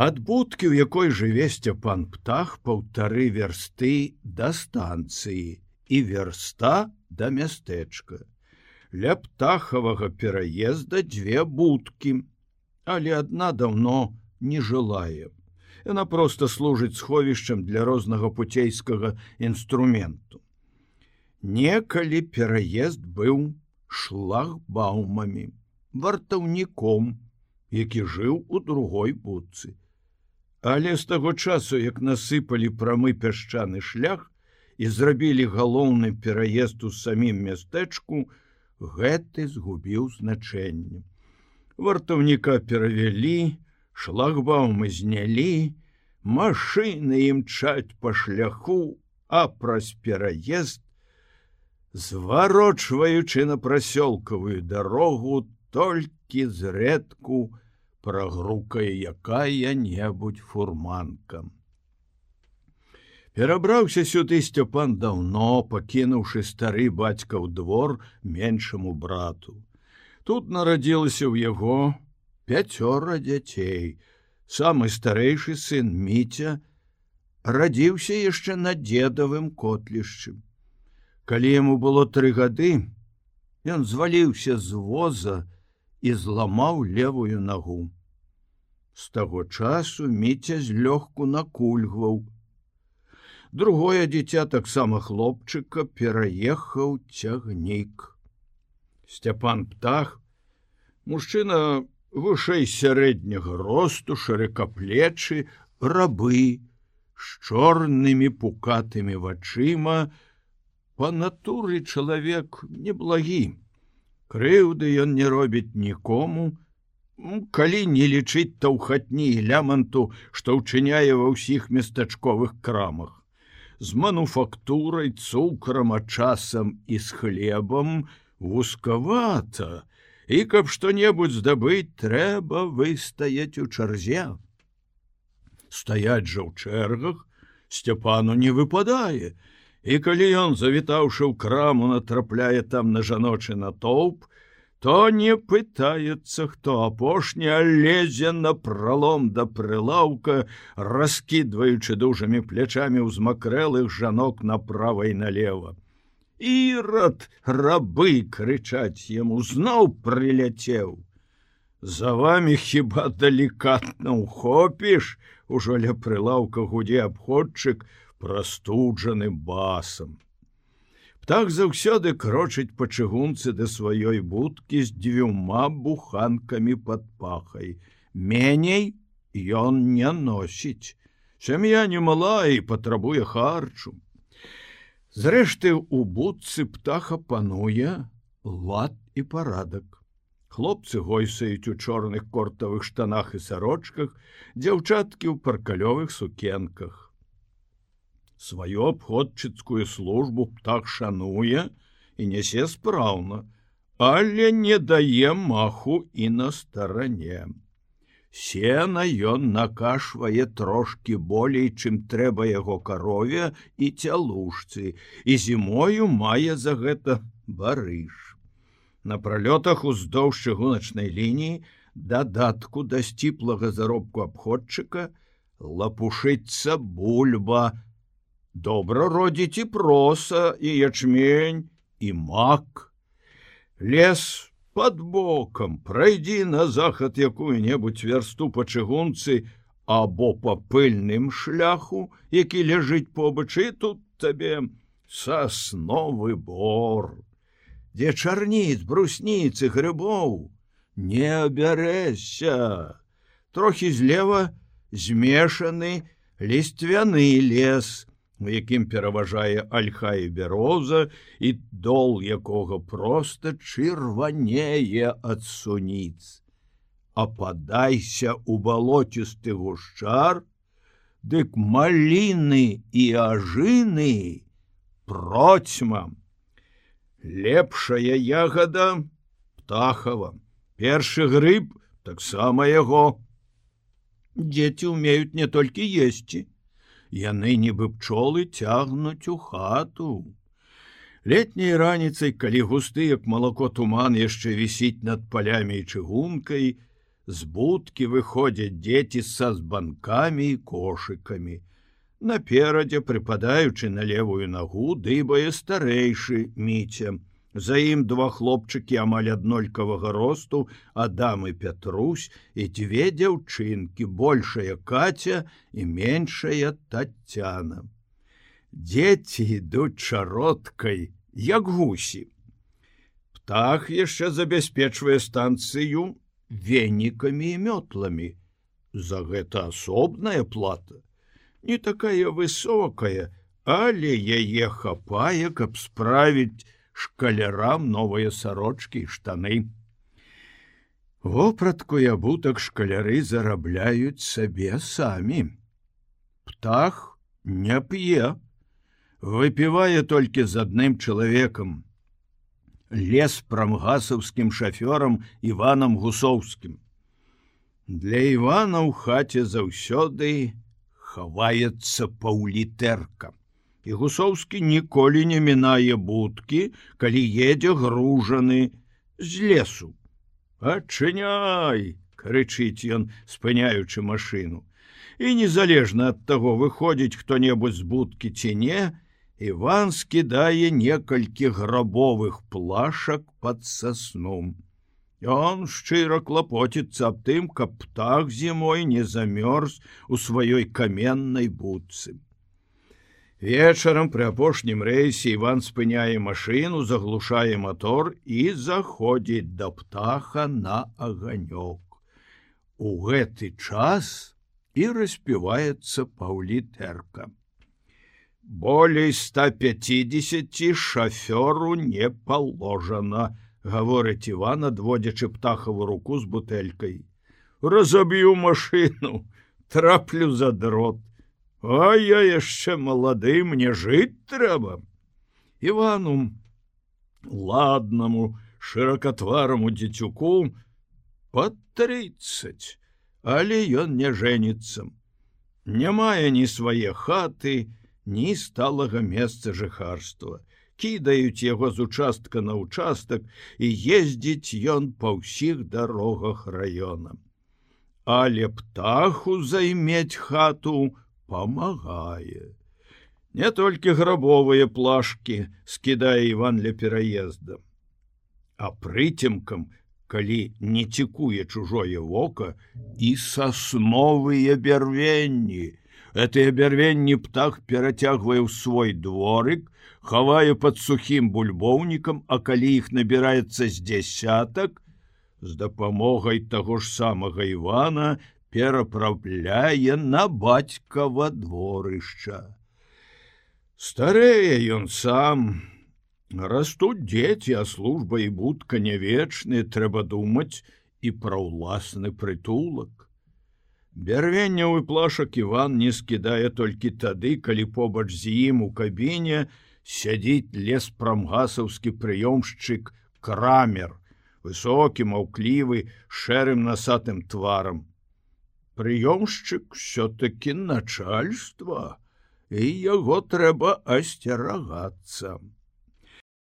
Ад будкі, у якой жыве сцяпан птах паўтары вярсты да станцыі і верста да мястэчка. Ля птахавага пераезда дзве будкі, але адна даўно не жылае. Яна проста служыць сховішчам для рознага пуцейскага інструменту. Некалі пераезд быў шлагбаумамі, вартаўніком, які жыў у другой будцы. Але з таго часу, як насыпалі прамы пясчаны шлях і зрабілі галоўны пераезд у самім мястэчку, гэты згубіў значэнне. Вартаўніка перавялі, шлагбаумы знялі, машыны імчаць па шляху, а праз пераезд, зварочваючы на прасёлкавую дарогу толькі зрэдку, прагрукае якая-небудзь фурманка. Перабраўся сюды Сцёпан даўно, пакінуўшы стары бацькаў двор меншаму брату. Тут нарадзілася ў яго пяцёра дзяцей. Самы старэйшы сын міця радзіўся яшчэ на дзедавым котлішчым. Калі яму было тры гады, ён зваліўся з воза, і зламаў левую нагу. З таго часу міця злёгку накульгваў. Другое дзіця таксама хлопчыка пераехаў цягнік. Сцяпан птах, мужчына вышэй сярэдняга росту шыракаплечы, рабы з чорнымі пукатымі вачыма, па натуры чалавек неблагім крыўды ён не робіць нікому. Калі не лічыць таўхатні ляманту што ўчыняе ва ўсіх местачковых крамах. З мануфактурай цукрам а часам і з хлебам вузкавата. І каб што-небудзь здабыць трэба выстаяць у чарзе. Стаять жа ў чэргах сцяпану не выпадае. І калі ён, завітаўшы ў краму, натрапляе там на жаночы натоўп, то не пытаецца, хто апошні лезе на пралом да прылаўка, раскідваючы дужымі плячамі ўзмакрэлых жанок направа і налево. Ірад рабы крычаць яму зноў прыляцеў. За вами хіба далікатна ухопіш, ужо ля прылаўка гудзе абходчык, прастуджаным басам. Птах заўсёды крочыць па чыгунцы да сваёй будкі з дзвюма буханкамі под пахай. Меней ён не носіць. Сям'я немалая і патрабуе харчу. Зрэшты, у будцы птаха пануе лад і парадак. Хлопцы гойсаюць у чорных кортавых штанах і сарочках, дзяўчаткі ў паркалёвых сукенках сваю абходчыцкую службу птах шануе і нясе спраўна, але не дае маху і на старане. Сена ён накашвае трошки болей, чым трэба яго карове і цялушцы, і зімою мае за гэта барыш. На пралётах уздоўж чыгуначнай лініі дадатку да сціплага заробку абходчыка лапушыцца бульба, добра родзіць і проса і ячмень і мак. Лес под бокам прайдзі на захад якую-небудзь вярсту па чыгунцы або па пыльным шляху які ляжыць побач і тут табе сасновы бор. Дзе чарніц брусніцы грыбоў не абярэся трохі злева змешаны ліствяны лес у якім пераважае альха і бяроза і дол якога проста чырванее ад суніц. Ападайся у балоцісты гушчар, Дык маліны і ажыны процьма. Лепшая ягада птахава, першы грыб таксама яго. Дзеці умеюць не толькі есці, яны нібы пчолы цягнуць у хату. Летняй раніцай, калі густы, як малако туман яшчэ вісіць над палямі і чыгункай, З будкі выходзяць дзеці са збанкамі і кошыкамі. Наперадзе, прыпадаючы на левую нагу, дыбае старэйшы міця. За ім два хлопчыкі амаль аднолькавага росту, Адам і Петрусь і дзве дзяўчынкі, большая каця і меншая татяна. Дзеці ідуць чародкай, як гусі. Птах яшчэ забяспечвае станцыю венікамі і мётламі. За гэта асобная плата. Не такая высокая, але яе хапае, каб справіць шкалярам новыя сарочкі і штаны. Вопратку і абутак шкаляры зарабляюць сабе самі. Птах не п'е, выпівае толькі з адным чалавекам лес прамгасаўскім шафёрам иваном гусоўскім для ивана ў хаце заўсёды хаваецца паўлітэрка і гусоўскі ніколі не мінае будкі калі едзе гружаны з лесу адчыняй крычыць ён спыняючы машину і незалежна ад таго выходзіць хто-небудзь з будкі ці не Іван скідае некалькі грабовых плашак под сасном. Он шчыра клапоціцца аб тым, каб птах зімой не замёрз у сваёй каменнай будцы. Вечарам пры апошнім рэйсе Іван спыняе машыну, заглушае мотор і заходзіць да птаха на аганёк. У гэты час і распіваецца паўлітэрка. Болей 150 шафёру не положено гаворыць иван адводзячы птахаву руку з бутэлькай. Разоб'ю машину траплю за дрот а я яшчэ малады мне жыць трэба ивану ладнаму шыракатвараму дзецюку под 30 але ён не жэніцца не мае ні свае хаты ні сталага месца жыхарства. Кідаюць яго з участка на участак і ездзіць ён па ўсіх дарогах раёна. Але птаху займець хату памагае. Не толькі грабовыя плашки скідае Іван для пераезда. А прыцемкам, калі не цікуе чужое вока і сасновыя бярвенні, Этыя бярвенні птах перацягвае ў свой дворык, хавае под сухім бульбоўнікам, а калі іх набіраецца з дзясятак, з дапамогай таго ж самага Івана перапраўляе на бацькава дворышча. Старэе ён сам, растуць дзеці, а служба і будка не вечныя, трэба думаць і пра ўласны прытулак. Бярвенняў і плашак Іван не скідае толькі тады, калі побач з ім у кабіне сядзіць лес прамгасаўскі прыёмшчык крамер, высокі маўклівы шэрым насатым тварам. Прыёмшчык все-таки начальства, і яго трэба асцерагацца.